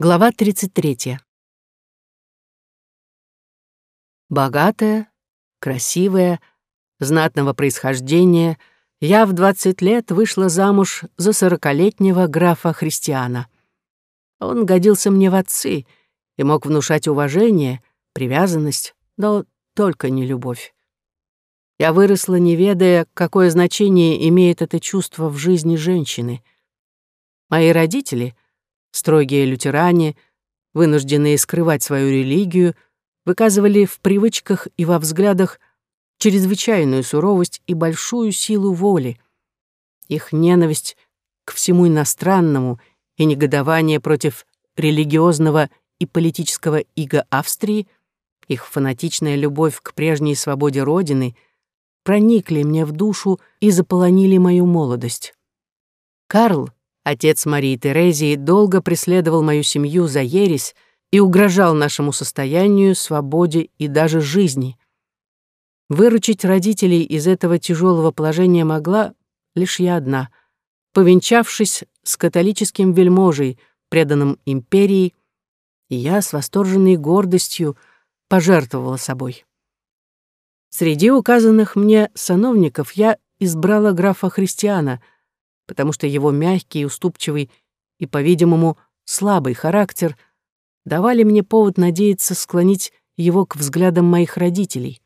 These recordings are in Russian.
Глава 33. Богатая, красивая, знатного происхождения, я в 20 лет вышла замуж за сорокалетнего графа Христиана. Он годился мне в отцы и мог внушать уважение, привязанность, но только не любовь. Я выросла, не ведая, какое значение имеет это чувство в жизни женщины. Мои родители — Строгие лютеране, вынужденные скрывать свою религию, выказывали в привычках и во взглядах чрезвычайную суровость и большую силу воли. Их ненависть к всему иностранному и негодование против религиозного и политического ига Австрии, их фанатичная любовь к прежней свободе Родины проникли мне в душу и заполонили мою молодость. Карл, Отец Марии Терезии долго преследовал мою семью за ересь и угрожал нашему состоянию, свободе и даже жизни. Выручить родителей из этого тяжелого положения могла лишь я одна, повенчавшись с католическим вельможей, преданным империи, и я с восторженной гордостью пожертвовала собой. Среди указанных мне сановников я избрала графа Христиана — потому что его мягкий, уступчивый и, по-видимому, слабый характер давали мне повод надеяться склонить его к взглядам моих родителей.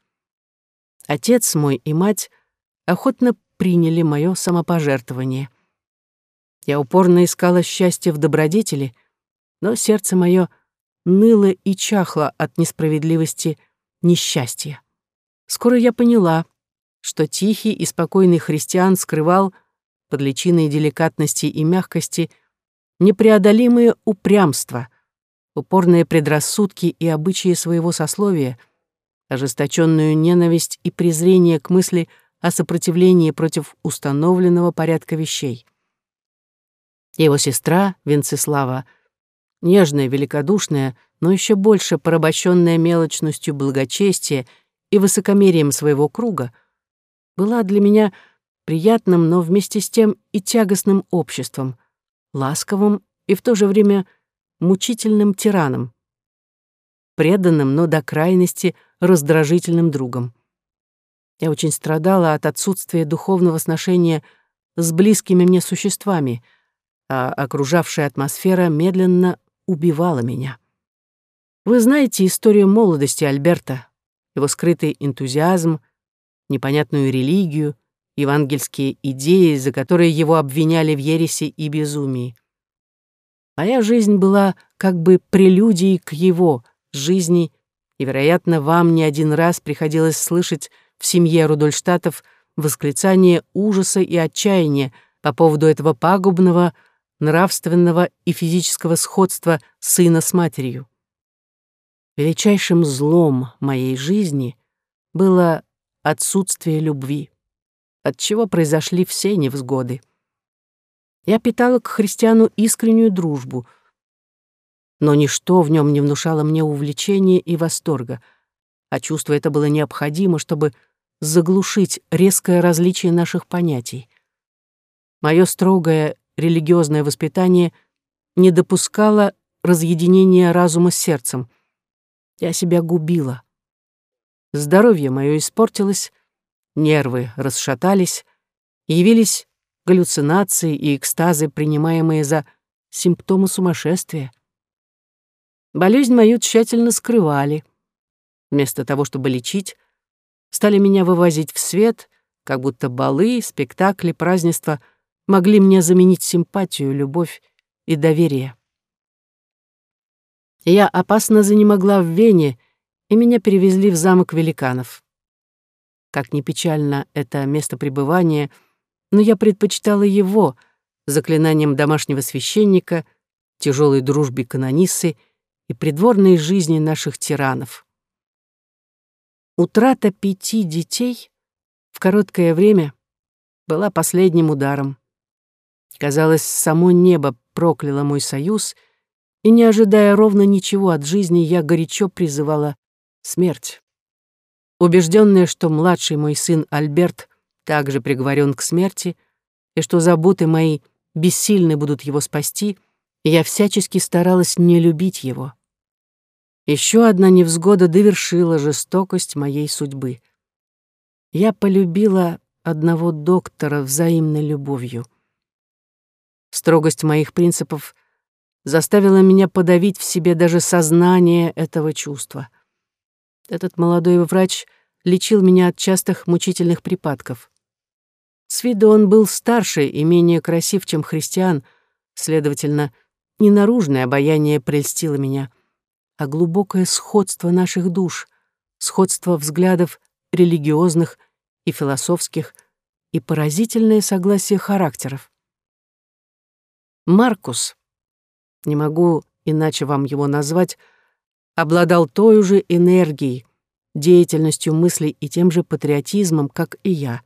Отец мой и мать охотно приняли мое самопожертвование. Я упорно искала счастье в добродетели, но сердце мое ныло и чахло от несправедливости несчастья. Скоро я поняла, что тихий и спокойный христиан скрывал под личиной деликатности и мягкости непреодолимое упрямство, упорные предрассудки и обычаи своего сословия, ожесточенную ненависть и презрение к мысли о сопротивлении против установленного порядка вещей. Его сестра, Венцеслава, нежная, великодушная, но еще больше порабощенная мелочностью благочестия и высокомерием своего круга, была для меня приятным, но вместе с тем и тягостным обществом, ласковым и в то же время мучительным тираном, преданным, но до крайности раздражительным другом. Я очень страдала от отсутствия духовного сношения с близкими мне существами, а окружавшая атмосфера медленно убивала меня. Вы знаете историю молодости Альберта, его скрытый энтузиазм, непонятную религию, евангельские идеи, за которые его обвиняли в ереси и безумии. Моя жизнь была как бы прелюдией к его жизни, и, вероятно, вам не один раз приходилось слышать в семье Рудольштатов восклицание ужаса и отчаяния по поводу этого пагубного, нравственного и физического сходства сына с матерью. Величайшим злом моей жизни было отсутствие любви от чего произошли все невзгоды. Я питала к христиану искреннюю дружбу, но ничто в нем не внушало мне увлечения и восторга, а чувство это было необходимо, чтобы заглушить резкое различие наших понятий. Мое строгое религиозное воспитание не допускало разъединения разума с сердцем. Я себя губила. Здоровье мое испортилось, Нервы расшатались, явились галлюцинации и экстазы, принимаемые за симптомы сумасшествия. Болезнь мою тщательно скрывали. Вместо того, чтобы лечить, стали меня вывозить в свет, как будто балы, спектакли, празднества могли мне заменить симпатию, любовь и доверие. Я опасно занемогла в Вене, и меня перевезли в замок великанов. Как ни печально это место пребывания, но я предпочитала его заклинанием домашнего священника, тяжелой дружбе канониссы и придворной жизни наших тиранов. Утрата пяти детей в короткое время была последним ударом. Казалось, само небо прокляло мой союз, и, не ожидая ровно ничего от жизни, я горячо призывала смерть. Убежденная, что младший мой сын Альберт также приговорен к смерти, и что заботы мои бессильны будут его спасти, я всячески старалась не любить его. Еще одна невзгода довершила жестокость моей судьбы. Я полюбила одного доктора взаимной любовью. Строгость моих принципов заставила меня подавить в себе даже сознание этого чувства. Этот молодой врач лечил меня от частых мучительных припадков. С виду он был старше и менее красив, чем христиан, следовательно, не наружное обаяние прельстило меня, а глубокое сходство наших душ, сходство взглядов религиозных и философских и поразительное согласие характеров. Маркус, не могу иначе вам его назвать, обладал той же энергией, деятельностью мыслей и тем же патриотизмом, как и я.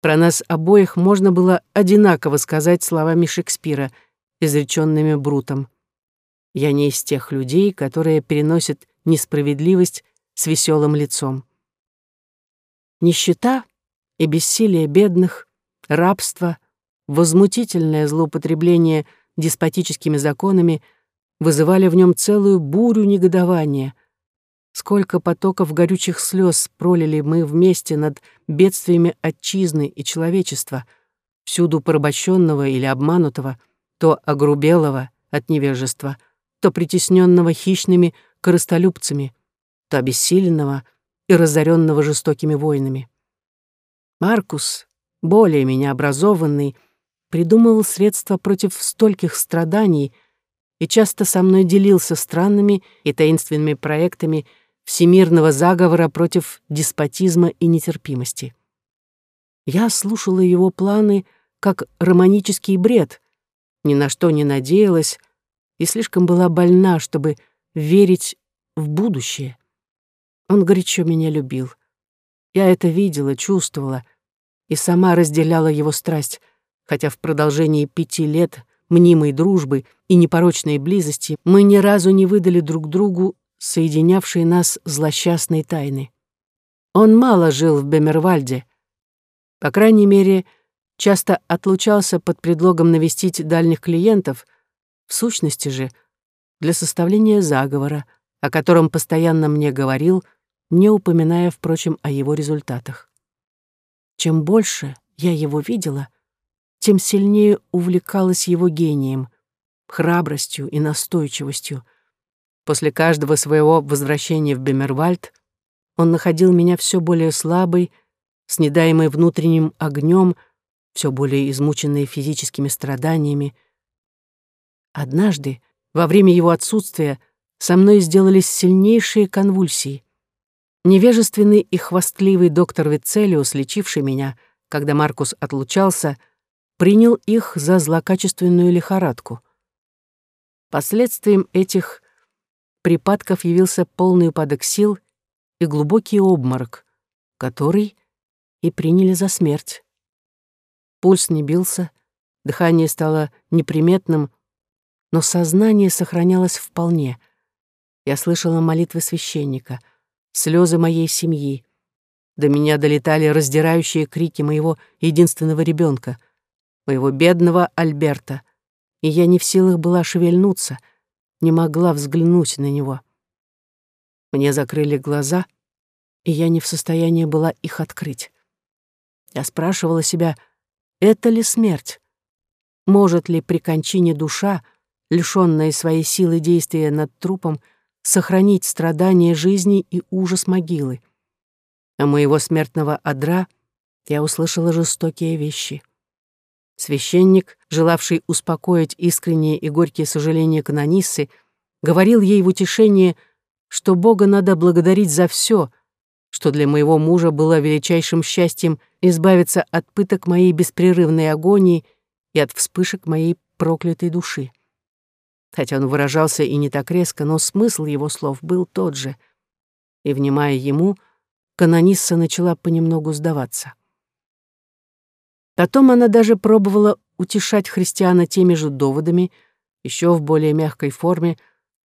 Про нас обоих можно было одинаково сказать словами Шекспира, изреченными Брутом. Я не из тех людей, которые переносят несправедливость с веселым лицом. Нищета и бессилие бедных, рабство, возмутительное злоупотребление деспотическими законами вызывали в нем целую бурю негодования. Сколько потоков горючих слез пролили мы вместе над бедствиями отчизны и человечества, всюду порабощенного или обманутого, то огрубелого от невежества, то притесненного хищными корыстолюбцами, то обессиленного и разоренного жестокими войнами. Маркус, более меня образованный, придумывал средства против стольких страданий и часто со мной делился странными и таинственными проектами всемирного заговора против деспотизма и нетерпимости. Я слушала его планы как романический бред, ни на что не надеялась и слишком была больна, чтобы верить в будущее. Он горячо меня любил. Я это видела, чувствовала, и сама разделяла его страсть, хотя в продолжении пяти лет мнимой дружбы и непорочной близости мы ни разу не выдали друг другу соединявшие нас злосчастные тайны. Он мало жил в Бемервальде. По крайней мере, часто отлучался под предлогом навестить дальних клиентов, в сущности же, для составления заговора, о котором постоянно мне говорил, не упоминая, впрочем, о его результатах. Чем больше я его видела, тем сильнее увлекалась его гением, храбростью и настойчивостью. После каждого своего возвращения в Бемервальд он находил меня все более слабой, снедаемой внутренним огнем, все более измученной физическими страданиями. Однажды, во время его отсутствия, со мной сделались сильнейшие конвульсии. Невежественный и хвастливый доктор Вицелиус, лечивший меня, когда Маркус отлучался, принял их за злокачественную лихорадку. Последствием этих припадков явился полный упадок сил и глубокий обморок, который и приняли за смерть. Пульс не бился, дыхание стало неприметным, но сознание сохранялось вполне. Я слышала молитвы священника — слезы моей семьи. До меня долетали раздирающие крики моего единственного ребенка, моего бедного Альберта, и я не в силах была шевельнуться, не могла взглянуть на него. Мне закрыли глаза, и я не в состоянии была их открыть. Я спрашивала себя, это ли смерть? Может ли при кончине душа, лишённая своей силы действия над трупом, сохранить страдания жизни и ужас могилы. А моего смертного одра я услышала жестокие вещи. Священник, желавший успокоить искренние и горькие сожаления канониссы, говорил ей в утешение, что Бога надо благодарить за все, что для моего мужа было величайшим счастьем избавиться от пыток моей беспрерывной агонии и от вспышек моей проклятой души. Хотя он выражался и не так резко, но смысл его слов был тот же. И, внимая ему, канонисса начала понемногу сдаваться. Потом она даже пробовала утешать христиана теми же доводами, еще в более мягкой форме,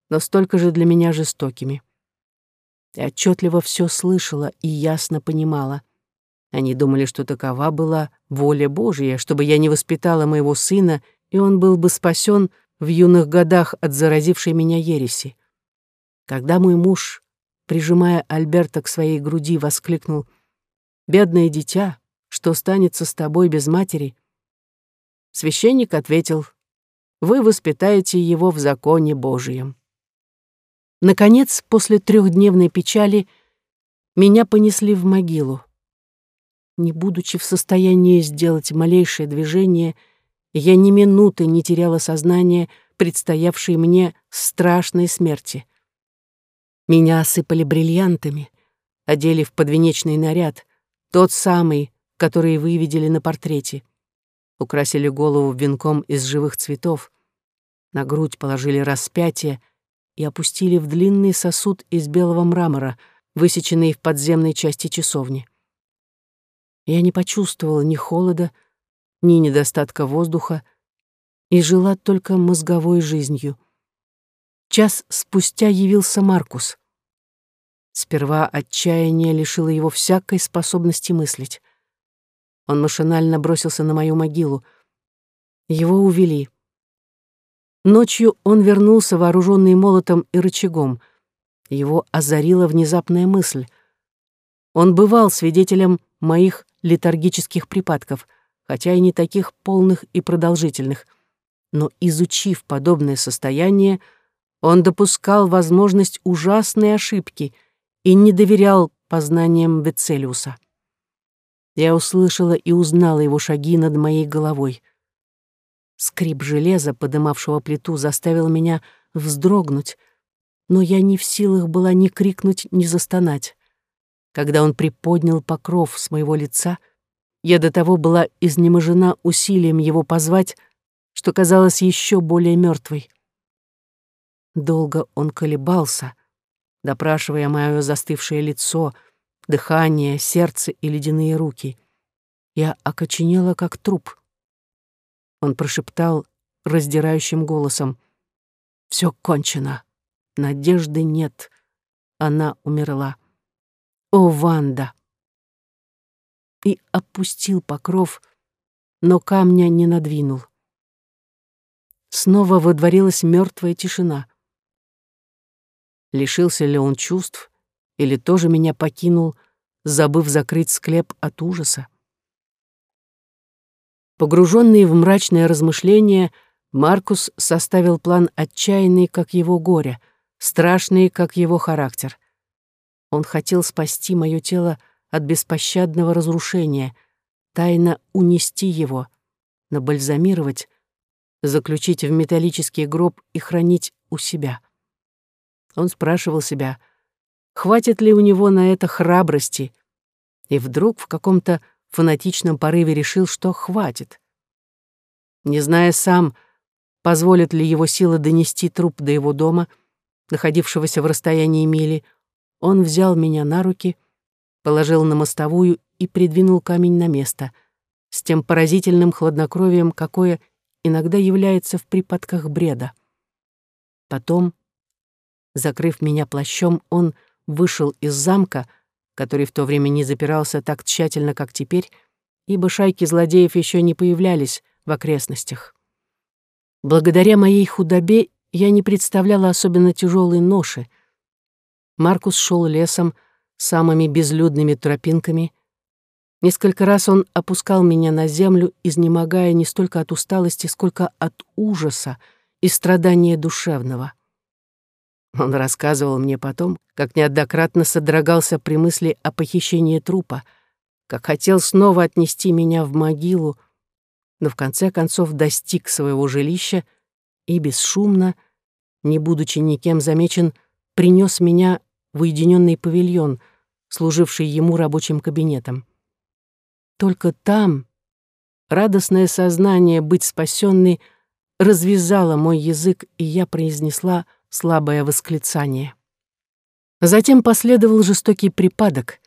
но столько же для меня жестокими. Я отчетливо все слышала и ясно понимала. Они думали, что такова была воля Божья, чтобы я не воспитала моего сына, и он был бы спасен в юных годах от заразившей меня ереси. Когда мой муж, прижимая Альберта к своей груди, воскликнул «Бедное дитя, что станется с тобой без матери?» Священник ответил «Вы воспитаете его в законе Божием». Наконец, после трехдневной печали, меня понесли в могилу. Не будучи в состоянии сделать малейшее движение, я ни минуты не теряла сознание предстоявшей мне страшной смерти. Меня осыпали бриллиантами, одели в подвенечный наряд, тот самый, который вы видели на портрете. Украсили голову венком из живых цветов, на грудь положили распятие и опустили в длинный сосуд из белого мрамора, высеченный в подземной части часовни. Я не почувствовала ни холода, ни недостатка воздуха и жила только мозговой жизнью. Час спустя явился Маркус. Сперва отчаяние лишило его всякой способности мыслить. Он машинально бросился на мою могилу. Его увели. Ночью он вернулся, вооруженный молотом и рычагом. Его озарила внезапная мысль. Он бывал свидетелем моих летаргических припадков, хотя и не таких полных и продолжительных. Но изучив подобное состояние, он допускал возможность ужасной ошибки и не доверял познаниям Вецелиуса. Я услышала и узнала его шаги над моей головой. Скрип железа, подымавшего плиту, заставил меня вздрогнуть, но я не в силах была ни крикнуть, ни застонать. Когда он приподнял покров с моего лица, я до того была изнеможена усилием его позвать, что казалось еще более мертвой. Долго он колебался, допрашивая мое застывшее лицо, дыхание, сердце и ледяные руки. Я окоченела, как труп. Он прошептал раздирающим голосом. «Все кончено. Надежды нет. Она умерла. О, Ванда!» И опустил покров, но камня не надвинул. Снова водворилась мертвая тишина. Лишился ли он чувств, или тоже меня покинул, забыв закрыть склеп от ужаса? Погруженный в мрачное размышление, Маркус составил план отчаянный, как его горе, страшный, как его характер. Он хотел спасти мое тело от беспощадного разрушения, тайно унести его, набальзамировать, заключить в металлический гроб и хранить у себя. Он спрашивал себя, хватит ли у него на это храбрости, и вдруг в каком-то фанатичном порыве решил, что хватит. Не зная сам, позволит ли его сила донести труп до его дома, находившегося в расстоянии мили, он взял меня на руки, положил на мостовую и придвинул камень на место, с тем поразительным хладнокровием, какое иногда является в припадках бреда. Потом, закрыв меня плащом, он вышел из замка, который в то время не запирался так тщательно, как теперь, ибо шайки злодеев еще не появлялись в окрестностях. Благодаря моей худобе я не представляла особенно тяжелой ноши. Маркус шел лесом самыми безлюдными тропинками. Несколько раз он опускал меня на землю, изнемогая не столько от усталости, сколько от ужаса и страдания душевного. Он рассказывал мне потом, как неоднократно содрогался при мысли о похищении трупа, как хотел снова отнести меня в могилу, но в конце концов достиг своего жилища и бесшумно, не будучи никем замечен, принес меня в уединенный павильон, служивший ему рабочим кабинетом. Только там радостное сознание быть спасенной развязало мой язык, и я произнесла слабое восклицание. Затем последовал жестокий припадок.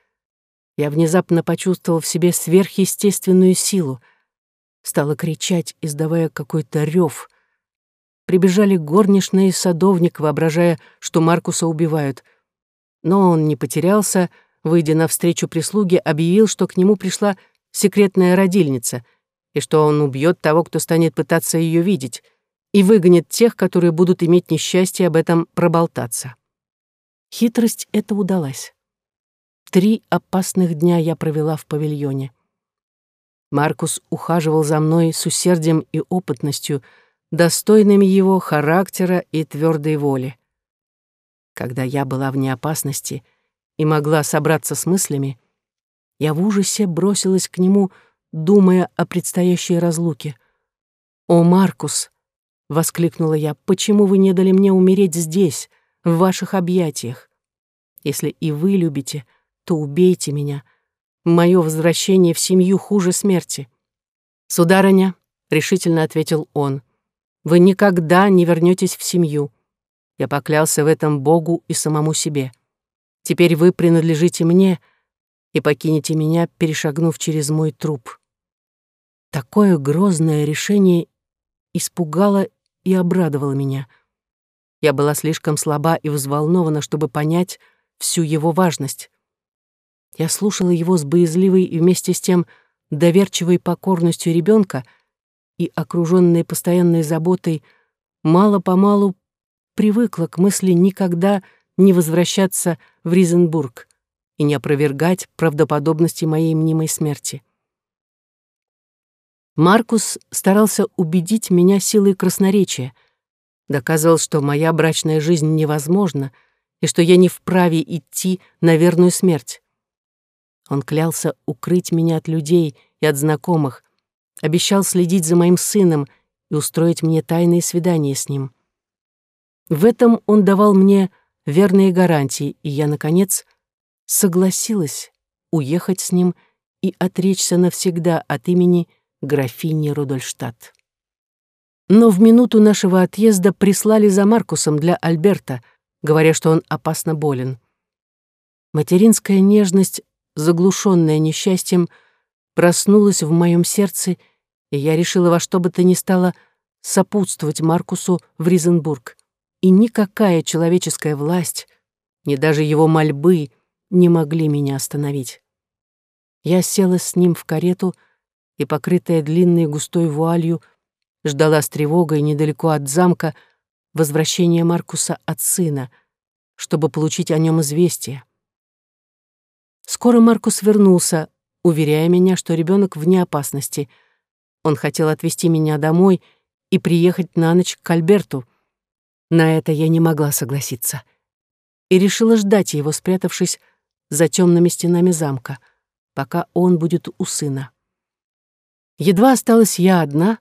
Я внезапно почувствовал в себе сверхъестественную силу. Стала кричать, издавая какой-то рев. Прибежали горничные и садовник, воображая, что Маркуса убивают. Но он не потерялся, выйдя навстречу прислуге, объявил, что к нему пришла секретная родильница и что он убьет того, кто станет пытаться ее видеть — и выгонит тех, которые будут иметь несчастье об этом проболтаться. Хитрость эта удалась. Три опасных дня я провела в павильоне. Маркус ухаживал за мной с усердием и опытностью, достойными его характера и твердой воли. Когда я была вне опасности и могла собраться с мыслями, я в ужасе бросилась к нему, думая о предстоящей разлуке. «О, Маркус!» — воскликнула я. «Почему вы не дали мне умереть здесь, в ваших объятиях? Если и вы любите, то убейте меня. Мое возвращение в семью хуже смерти». «Сударыня», — решительно ответил он, — «вы никогда не вернетесь в семью. Я поклялся в этом Богу и самому себе. Теперь вы принадлежите мне и покинете меня, перешагнув через мой труп». Такое грозное решение испугало и обрадовало меня. Я была слишком слаба и взволнована, чтобы понять всю его важность. Я слушала его с боязливой и вместе с тем доверчивой покорностью ребенка и, окружённой постоянной заботой, мало-помалу привыкла к мысли никогда не возвращаться в Ризенбург и не опровергать правдоподобности моей мнимой смерти. Маркус старался убедить меня силой красноречия, доказывал, что моя брачная жизнь невозможна и что я не вправе идти на верную смерть. Он клялся укрыть меня от людей и от знакомых, обещал следить за моим сыном и устроить мне тайные свидания с ним. В этом он давал мне верные гарантии, и я, наконец, согласилась уехать с ним и отречься навсегда от имени графини Рудольштадт. Но в минуту нашего отъезда прислали за Маркусом для Альберта, говоря, что он опасно болен. Материнская нежность, заглушенная несчастьем, проснулась в моем сердце, и я решила во что бы то ни стало сопутствовать Маркусу в Ризенбург и никакая человеческая власть, ни даже его мольбы не могли меня остановить. Я села с ним в карету и, покрытая длинной густой вуалью, ждала с тревогой недалеко от замка возвращения Маркуса от сына, чтобы получить о нем известие. Скоро Маркус вернулся, уверяя меня, что ребенок вне опасности. Он хотел отвезти меня домой и приехать на ночь к Альберту — на это я не могла согласиться и решила ждать его, спрятавшись за темными стенами замка, пока он будет у сына. Едва осталась я одна,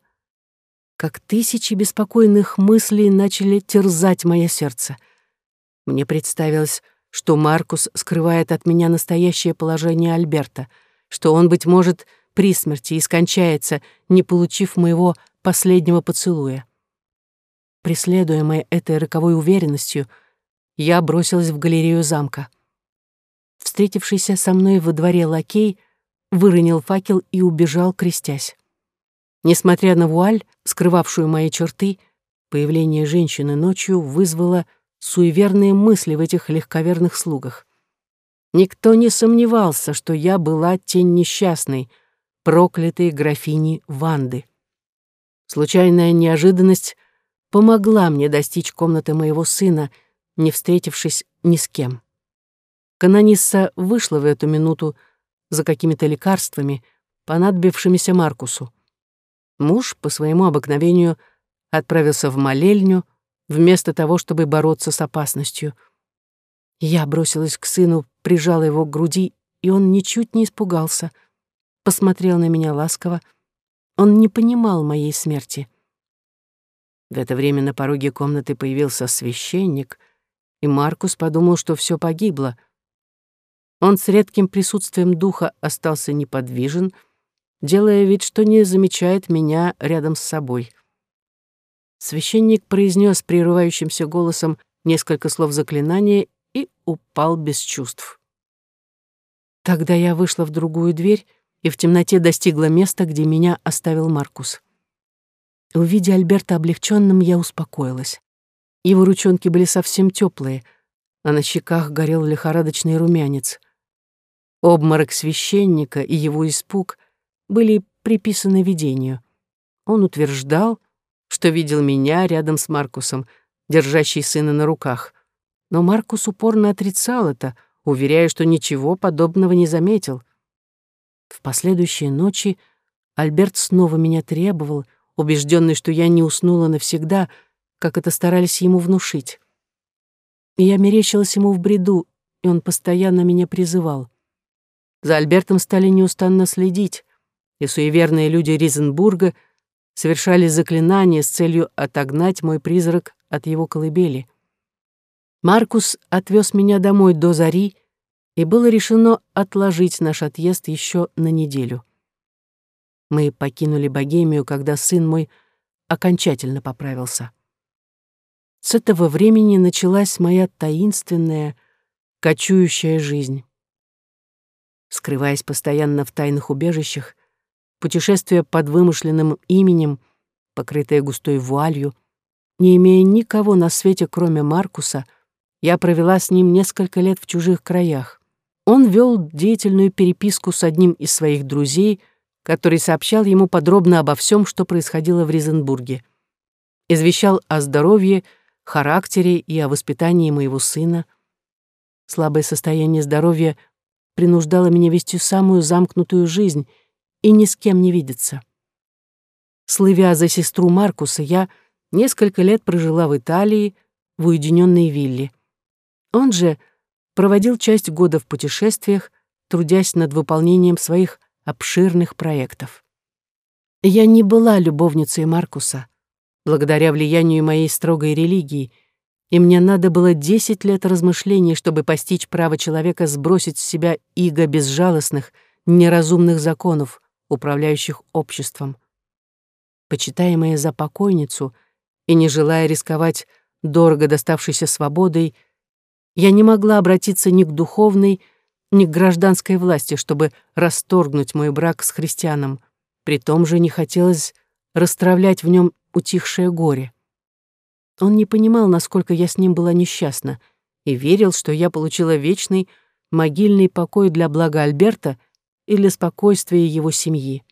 как тысячи беспокойных мыслей начали терзать мое сердце. Мне представилось, что Маркус скрывает от меня настоящее положение Альберта, что он, быть может, при смерти и скончается, не получив моего последнего поцелуя. Преследуемая этой роковой уверенностью, я бросилась в галерею замка. Встретившийся со мной во дворе лакей выронил факел и убежал, крестясь. Несмотря на вуаль, скрывавшую мои черты, появление женщины ночью вызвало суеверные мысли в этих легковерных слугах. Никто не сомневался, что я была тень несчастной, проклятой графини Ванды. Случайная неожиданность помогла мне достичь комнаты моего сына, не встретившись ни с кем. Канонисса вышла в эту минуту за какими-то лекарствами, понадобившимися Маркусу. Муж, по своему обыкновению, отправился в молельню, вместо того, чтобы бороться с опасностью. Я бросилась к сыну, прижала его к груди, и он ничуть не испугался. Посмотрел на меня ласково. Он не понимал моей смерти. В это время на пороге комнаты появился священник, и Маркус подумал, что все погибло. Он с редким присутствием духа остался неподвижен, делая вид, что не замечает меня рядом с собой. Священник произнес прерывающимся голосом несколько слов заклинания и упал без чувств. Тогда я вышла в другую дверь и в темноте достигла места, где меня оставил Маркус. Увидя Альберта облегченным, я успокоилась. Его ручонки были совсем теплые, а на щеках горел лихорадочный румянец. Обморок священника и его испуг были приписаны видению. Он утверждал, что видел меня рядом с Маркусом, держащий сына на руках. Но Маркус упорно отрицал это, уверяя, что ничего подобного не заметил. В последующие ночи Альберт снова меня требовал, убежденный, что я не уснула навсегда, как это старались ему внушить. Я мерещилась ему в бреду, и он постоянно меня призывал. За Альбертом стали неустанно следить, и суеверные люди Ризенбурга совершали заклинания с целью отогнать мой призрак от его колыбели. Маркус отвез меня домой до зари, и было решено отложить наш отъезд еще на неделю. Мы покинули Богемию, когда сын мой окончательно поправился. С этого времени началась моя таинственная, кочующая жизнь. Скрываясь постоянно в тайных убежищах, путешествуя под вымышленным именем, покрытое густой вуалью, не имея никого на свете, кроме Маркуса, я провела с ним несколько лет в чужих краях. Он вел деятельную переписку с одним из своих друзей, который сообщал ему подробно обо всем, что происходило в Ризенбурге. Извещал о здоровье, характере и о воспитании моего сына. Слабое состояние здоровья принуждало меня вести самую замкнутую жизнь и ни с кем не видеться. Слывя за сестру Маркуса, я несколько лет прожила в Италии, в уединенной вилле. Он же проводил часть года в путешествиях, трудясь над выполнением своих обширных проектов. Я не была любовницей Маркуса, благодаря влиянию моей строгой религии, и мне надо было десять лет размышлений, чтобы постичь право человека сбросить с себя иго безжалостных, неразумных законов, управляющих обществом. Почитаемая за покойницу и не желая рисковать дорого доставшейся свободой, я не могла обратиться ни к духовной, ни к гражданской власти, чтобы расторгнуть мой брак с христианом. При том же не хотелось расстравлять в нем утихшее горе. Он не понимал, насколько я с ним была несчастна, и верил, что я получила вечный могильный покой для блага Альберта и для спокойствия его семьи.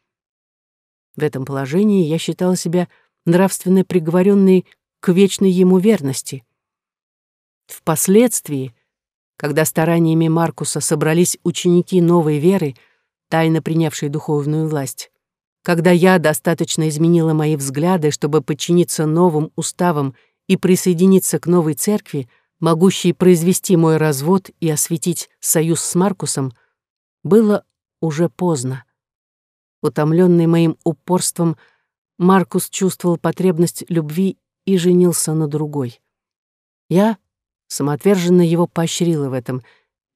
В этом положении я считала себя нравственно приговоренной к вечной ему верности. Впоследствии, когда стараниями Маркуса собрались ученики новой веры, тайно принявшие духовную власть, когда я достаточно изменила мои взгляды, чтобы подчиниться новым уставам и присоединиться к новой церкви, могущей произвести мой развод и осветить союз с Маркусом, было уже поздно. Утомленный моим упорством, Маркус чувствовал потребность любви и женился на другой. Я самоотверженно его поощрила в этом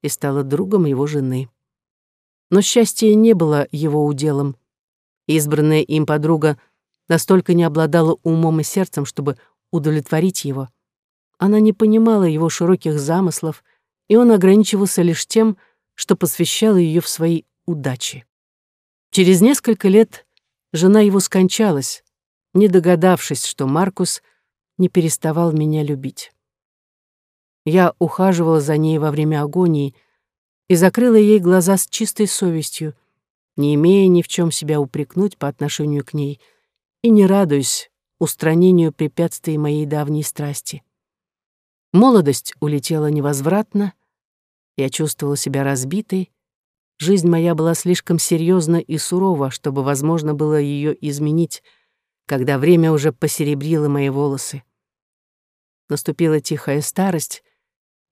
и стала другом его жены. Но счастье не было его уделом. Избранная им подруга настолько не обладала умом и сердцем, чтобы удовлетворить его. Она не понимала его широких замыслов, и он ограничивался лишь тем, что посвящал ее в свои удачи. Через несколько лет жена его скончалась, не догадавшись, что Маркус не переставал меня любить. Я ухаживала за ней во время агонии и закрыла ей глаза с чистой совестью, не имея ни в чем себя упрекнуть по отношению к ней и не радуясь устранению препятствий моей давней страсти. Молодость улетела невозвратно, я чувствовала себя разбитой, жизнь моя была слишком серьезна и сурова, чтобы возможно было ее изменить, когда время уже посеребрило мои волосы. Наступила тихая старость,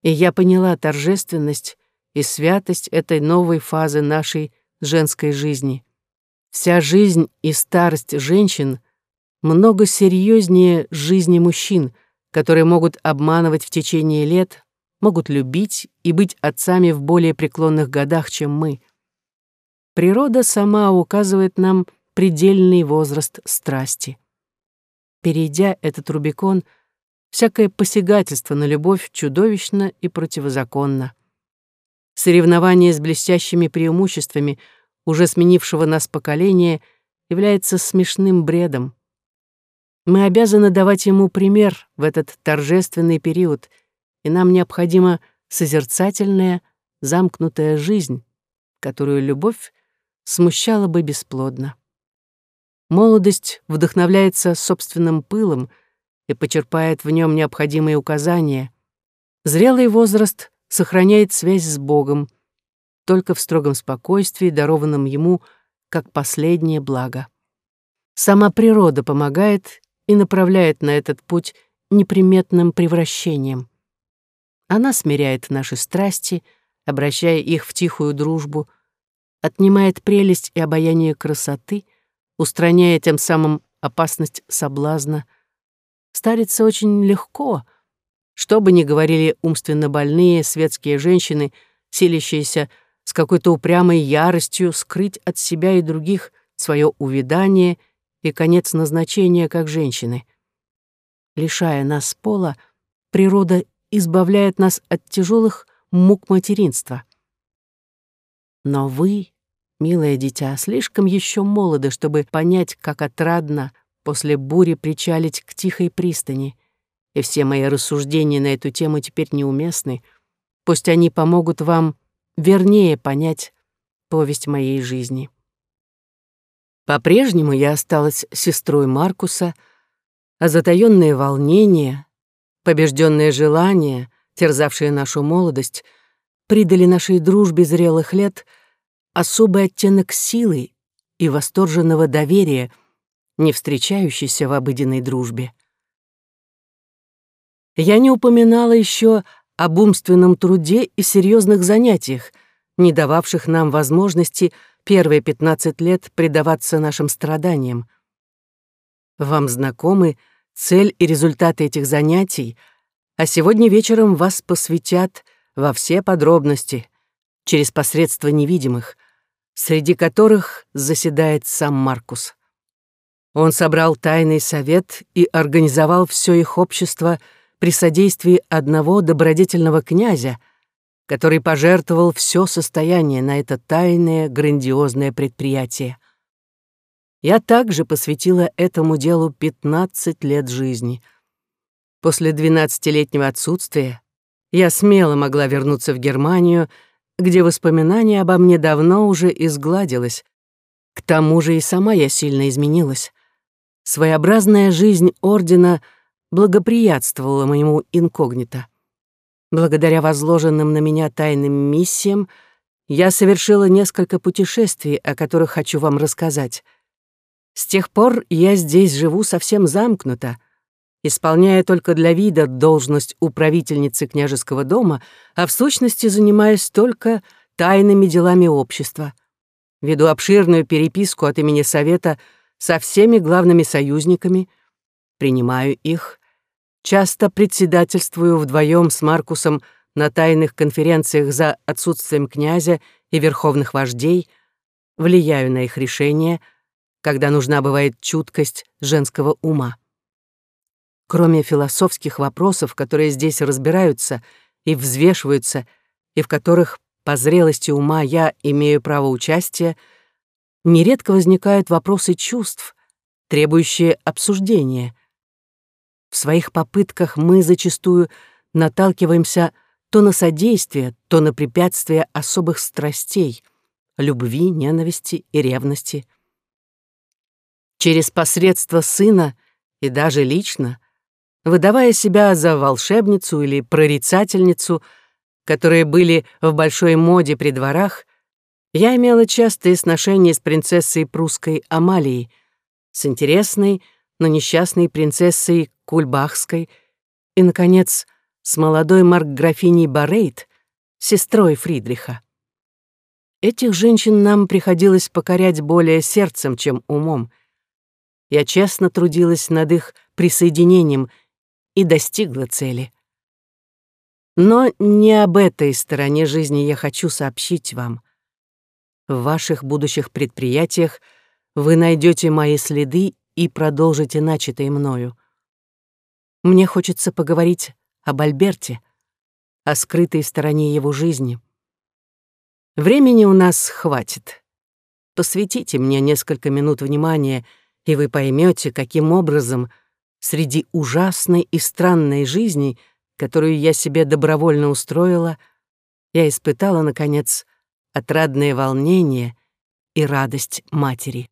и я поняла торжественность и святость этой новой фазы нашей женской жизни. Вся жизнь и старость женщин много серьезнее жизни мужчин, которые могут обманывать в течение лет, могут любить и быть отцами в более преклонных годах, чем мы. Природа сама указывает нам предельный возраст страсти. Перейдя этот Рубикон, всякое посягательство на любовь чудовищно и противозаконно. Соревнование с блестящими преимуществами уже сменившего нас поколения является смешным бредом. Мы обязаны давать ему пример в этот торжественный период, и нам необходима созерцательная, замкнутая жизнь, которую любовь смущала бы бесплодно. Молодость вдохновляется собственным пылом и почерпает в нем необходимые указания. Зрелый возраст сохраняет связь с Богом, только в строгом спокойствии, дарованном ему как последнее благо. Сама природа помогает и направляет на этот путь неприметным превращением. Она смиряет наши страсти, обращая их в тихую дружбу, отнимает прелесть и обаяние красоты, устраняя тем самым опасность соблазна. Старится очень легко, что бы ни говорили умственно больные светские женщины, силящиеся с какой-то упрямой яростью скрыть от себя и других свое увядание и конец назначения как женщины. Лишая нас пола, природа избавляет нас от тяжелых мук материнства. Но вы, милое дитя, слишком еще молоды, чтобы понять, как отрадно после бури причалить к тихой пристани, и все мои рассуждения на эту тему теперь неуместны. Пусть они помогут вам вернее понять повесть моей жизни. По-прежнему я осталась сестрой Маркуса, а затаённые волнения, побежденные желания, терзавшие нашу молодость, придали нашей дружбе зрелых лет особый оттенок силы и восторженного доверия, не встречающийся в обыденной дружбе. Я не упоминала еще об умственном труде и серьезных занятиях, не дававших нам возможности первые 15 лет предаваться нашим страданиям. Вам знакомы цель и результаты этих занятий, а сегодня вечером вас посвятят во все подробности через посредство невидимых, среди которых заседает сам Маркус. Он собрал тайный совет и организовал все их общество — при содействии одного добродетельного князя, который пожертвовал все состояние на это тайное, грандиозное предприятие. Я также посвятила этому делу 15 лет жизни. После 12-летнего отсутствия я смело могла вернуться в Германию, где воспоминание обо мне давно уже изгладилось. К тому же и сама я сильно изменилась. Своеобразная жизнь ордена — благоприятствовала моему инкогнито. Благодаря возложенным на меня тайным миссиям я совершила несколько путешествий, о которых хочу вам рассказать. С тех пор я здесь живу совсем замкнуто, исполняя только для вида должность управительницы княжеского дома, а в сущности занимаюсь только тайными делами общества. Веду обширную переписку от имени Совета со всеми главными союзниками, принимаю их, Часто председательствую вдвоем с Маркусом на тайных конференциях за отсутствием князя и верховных вождей, влияю на их решения, когда нужна бывает чуткость женского ума. Кроме философских вопросов, которые здесь разбираются и взвешиваются, и в которых по зрелости ума я имею право участия, нередко возникают вопросы чувств, требующие обсуждения, в своих попытках мы зачастую наталкиваемся то на содействие, то на препятствие особых страстей — любви, ненависти и ревности. Через посредство сына и даже лично, выдавая себя за волшебницу или прорицательницу, которые были в большой моде при дворах, я имела частые сношения с принцессой прусской Амалией, с интересной, но несчастной принцессой Кульбахской и, наконец, с молодой марк-графиней Барейт, сестрой Фридриха. Этих женщин нам приходилось покорять более сердцем, чем умом. Я честно трудилась над их присоединением и достигла цели. Но не об этой стороне жизни я хочу сообщить вам. В ваших будущих предприятиях вы найдете мои следы и продолжите начатое мною. Мне хочется поговорить об Альберте, о скрытой стороне его жизни. Времени у нас хватит. Посвятите мне несколько минут внимания, и вы поймете, каким образом среди ужасной и странной жизни, которую я себе добровольно устроила, я испытала, наконец, отрадное волнение и радость матери.